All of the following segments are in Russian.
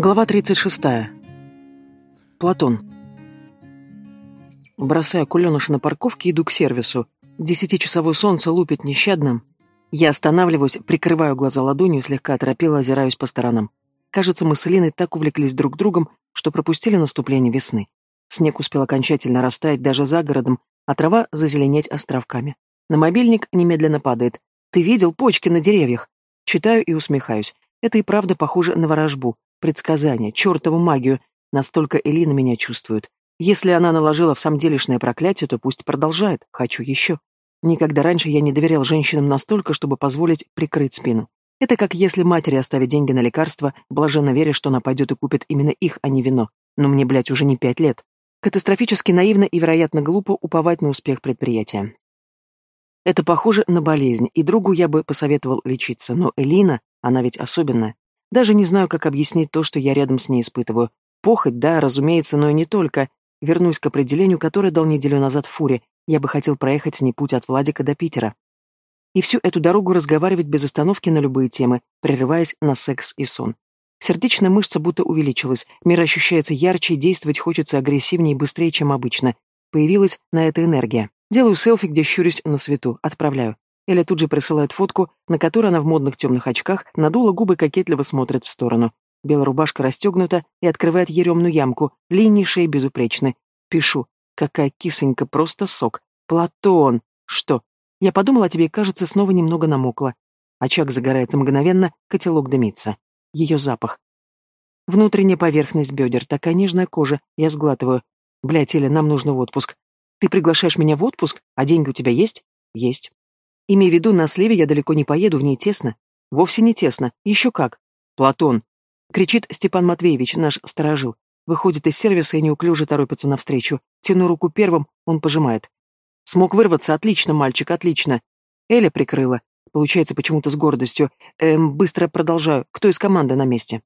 Глава 36. Платон. Бросаю кулёныша на парковке, иду к сервису. Десятичасовое солнце лупит нещадно. Я останавливаюсь, прикрываю глаза ладонью, слегка оторопела, озираюсь по сторонам. Кажется, мы с Элиной так увлеклись друг другом, что пропустили наступление весны. Снег успел окончательно растаять даже за городом, а трава зазеленеть островками. На мобильник немедленно падает. «Ты видел почки на деревьях?» Читаю и усмехаюсь. Это и правда похоже на ворожбу. Предсказание, чертову магию. Настолько Элина меня чувствует. Если она наложила в самом делешное проклятие, то пусть продолжает. Хочу еще. Никогда раньше я не доверял женщинам настолько, чтобы позволить прикрыть спину. Это как если матери оставить деньги на лекарства, блаженно веря, что она пойдет и купит именно их, а не вино. Но мне, блядь, уже не пять лет. Катастрофически наивно и, вероятно, глупо уповать на успех предприятия. Это похоже на болезнь, и другу я бы посоветовал лечиться, но Элина, она ведь особенная. Даже не знаю, как объяснить то, что я рядом с ней испытываю. Похоть, да, разумеется, но и не только. Вернусь к определению, которое дал неделю назад Фуре. Я бы хотел проехать с ней путь от Владика до Питера. И всю эту дорогу разговаривать без остановки на любые темы, прерываясь на секс и сон. Сердечная мышца будто увеличилась, мир ощущается ярче, действовать хочется агрессивнее и быстрее, чем обычно. Появилась на это энергия. Делаю селфи, где щурюсь на свету, отправляю. Эля тут же присылает фотку, на которой она в модных темных очках надула губы кокетливо смотрит в сторону. Белая рубашка расстегнута и открывает еремную ямку, линии шеи безупречны. Пишу. Какая кисонька, просто сок. Платон! Что? Я подумала о тебе, кажется, снова немного намокла. Очаг загорается мгновенно, котелок дымится. Ее запах. Внутренняя поверхность бедер, такая нежная кожа. Я сглатываю. Блядь, Эля, нам нужно в отпуск. Ты приглашаешь меня в отпуск, а деньги у тебя есть? Есть. Имея в виду, на сливе я далеко не поеду, в ней тесно. Вовсе не тесно. Еще как. Платон. Кричит Степан Матвеевич, наш сторожил. Выходит из сервиса и неуклюже торопится навстречу. Тяну руку первым, он пожимает. Смог вырваться, отлично, мальчик, отлично. Эля прикрыла. Получается почему-то с гордостью. Эм, быстро продолжаю. Кто из команды на месте?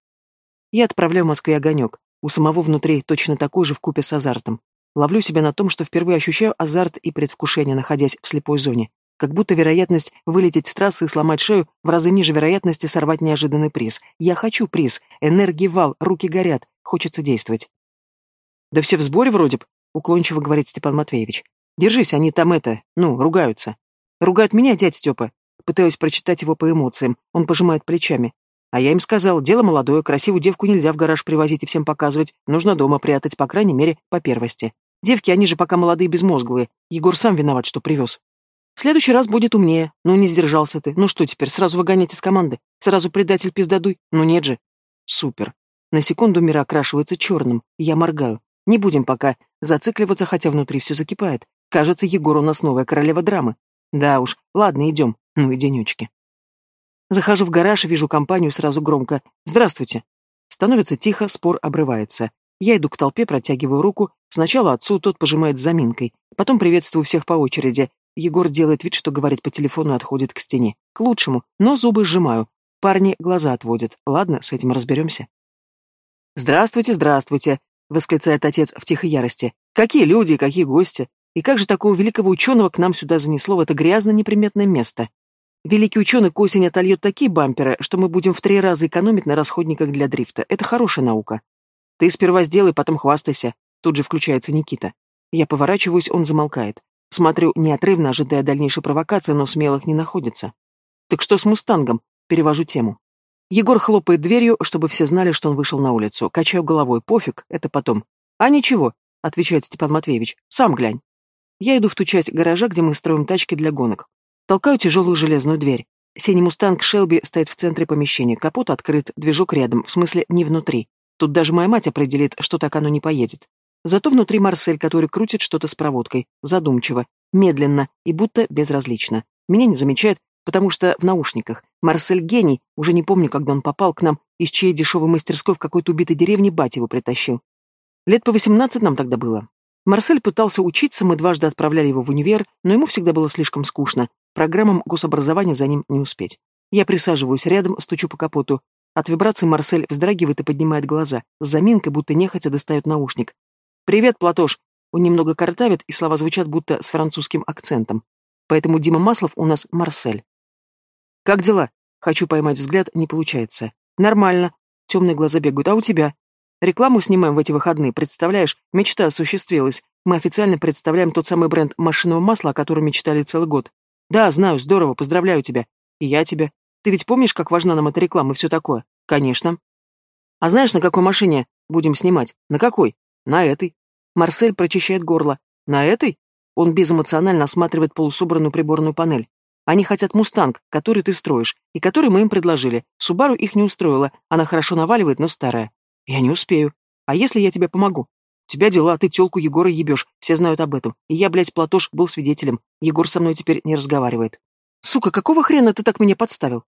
Я отправляю Москве огонек. У самого внутри точно такой же в купе с азартом. Ловлю себя на том, что впервые ощущаю азарт и предвкушение, находясь в слепой зоне как будто вероятность вылететь с трассы и сломать шею в разы ниже вероятности сорвать неожиданный приз. Я хочу приз, энергии вал, руки горят, хочется действовать. Да все в сборе вроде б, уклончиво говорит Степан Матвеевич. Держись, они там это, ну, ругаются. Ругают меня, дядь Степа. Пытаюсь прочитать его по эмоциям, он пожимает плечами. А я им сказал, дело молодое, красивую девку нельзя в гараж привозить и всем показывать, нужно дома прятать, по крайней мере, по первости. Девки, они же пока молодые безмозглые. Егор сам виноват, что привез. В следующий раз будет умнее. Ну, не сдержался ты. Ну что теперь, сразу выгонять из команды? Сразу предатель пиздадуй? Ну нет же. Супер. На секунду мир окрашивается черным. Я моргаю. Не будем пока зацикливаться, хотя внутри все закипает. Кажется, Егор у нас новая королева драмы. Да уж, ладно, идем. Ну и денечки. Захожу в гараж и вижу компанию сразу громко. «Здравствуйте». Становится тихо, спор обрывается. Я иду к толпе, протягиваю руку. Сначала отцу, тот пожимает с заминкой. Потом приветствую всех по очереди. Егор делает вид, что говорит по телефону и отходит к стене. К лучшему, но зубы сжимаю. Парни глаза отводят. Ладно, с этим разберемся. «Здравствуйте, здравствуйте!» — восклицает отец в тихой ярости. «Какие люди, какие гости! И как же такого великого ученого к нам сюда занесло в это грязно-неприметное место? Великий ученый к осени отольет такие бамперы, что мы будем в три раза экономить на расходниках для дрифта. Это хорошая наука. Ты сперва сделай, потом хвастайся. Тут же включается Никита. Я поворачиваюсь, он замолкает. Смотрю неотрывно, ожидая дальнейшей провокации, но смелых не находится. Так что с «Мустангом»? Перевожу тему. Егор хлопает дверью, чтобы все знали, что он вышел на улицу. Качаю головой. Пофиг, это потом. А ничего, отвечает Степан Матвеевич. Сам глянь. Я иду в ту часть гаража, где мы строим тачки для гонок. Толкаю тяжелую железную дверь. Синий мустанг Шелби стоит в центре помещения, капот открыт, движок рядом, в смысле не внутри. Тут даже моя мать определит, что так оно не поедет. Зато внутри Марсель, который крутит что-то с проводкой, задумчиво, медленно и будто безразлично. Меня не замечает, потому что в наушниках. Марсель гений, уже не помню, когда он попал к нам, из чьей дешевой мастерской в какой-то убитой деревне бать его притащил. Лет по восемнадцать нам тогда было. Марсель пытался учиться, мы дважды отправляли его в универ, но ему всегда было слишком скучно. Программам гособразования за ним не успеть. Я присаживаюсь рядом, стучу по капоту. От вибрации Марсель вздрагивает и поднимает глаза. С заминкой, будто нехотя достает наушник. «Привет, Платош!» Он немного картавит, и слова звучат будто с французским акцентом. Поэтому Дима Маслов у нас Марсель. «Как дела?» Хочу поймать взгляд, не получается. «Нормально. Темные глаза бегают. А у тебя? Рекламу снимаем в эти выходные, представляешь? Мечта осуществилась. Мы официально представляем тот самый бренд машинного масла, о котором мечтали целый год. Да, знаю, здорово, поздравляю тебя. И я тебя. Ты ведь помнишь, как важна нам эта реклама и все такое? Конечно. А знаешь, на какой машине будем снимать? На какой? На этой. Марсель прочищает горло. На этой? Он безэмоционально осматривает полусобранную приборную панель. Они хотят «Мустанг», который ты строишь, и который мы им предложили. Субару их не устроила, она хорошо наваливает, но старая. Я не успею. А если я тебе помогу? У тебя дела, ты тёлку Егора ебешь, все знают об этом. И я, блядь, Платош, был свидетелем. Егор со мной теперь не разговаривает. Сука, какого хрена ты так меня подставил?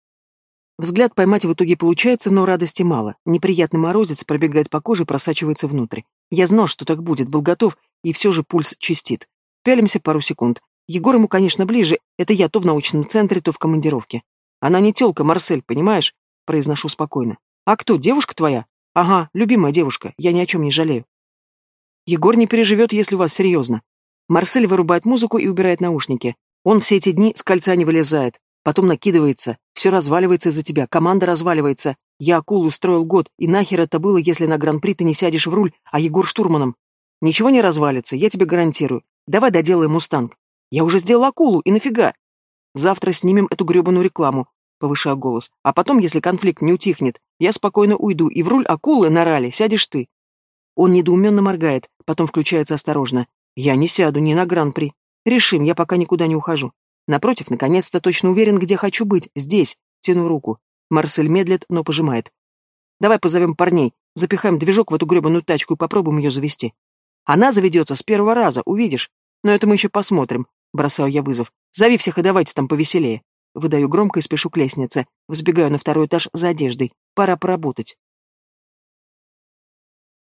Взгляд поймать в итоге получается, но радости мало. Неприятный морозец пробегает по коже просачивается внутрь. Я знал, что так будет, был готов, и все же пульс чистит. Пялимся пару секунд. Егор ему, конечно, ближе. Это я то в научном центре, то в командировке. Она не тёлка, Марсель, понимаешь? Произношу спокойно. А кто, девушка твоя? Ага, любимая девушка, я ни о чем не жалею. Егор не переживет, если у вас серьезно. Марсель вырубает музыку и убирает наушники. Он все эти дни с кольца не вылезает, потом накидывается, все разваливается из-за тебя, команда разваливается. Я акулу строил год, и нахер это было, если на гран-при ты не сядешь в руль, а Егор штурманом? Ничего не развалится, я тебе гарантирую. Давай доделаем мустанг. Я уже сделал акулу, и нафига? Завтра снимем эту гребаную рекламу, повышаю голос. А потом, если конфликт не утихнет, я спокойно уйду, и в руль акулы на ралли сядешь ты. Он недоуменно моргает, потом включается осторожно. Я не сяду ни на гран-при. Решим, я пока никуда не ухожу. Напротив, наконец-то точно уверен, где хочу быть. Здесь. Тяну руку. Марсель медлит, но пожимает. Давай позовем парней, запихаем движок в эту гребаную тачку и попробуем ее завести. Она заведется с первого раза, увидишь. Но это мы еще посмотрим. Бросаю я вызов. Зови всех и давайте там повеселее. Выдаю громко и спешу к лестнице. Взбегаю на второй этаж за одеждой. Пора поработать.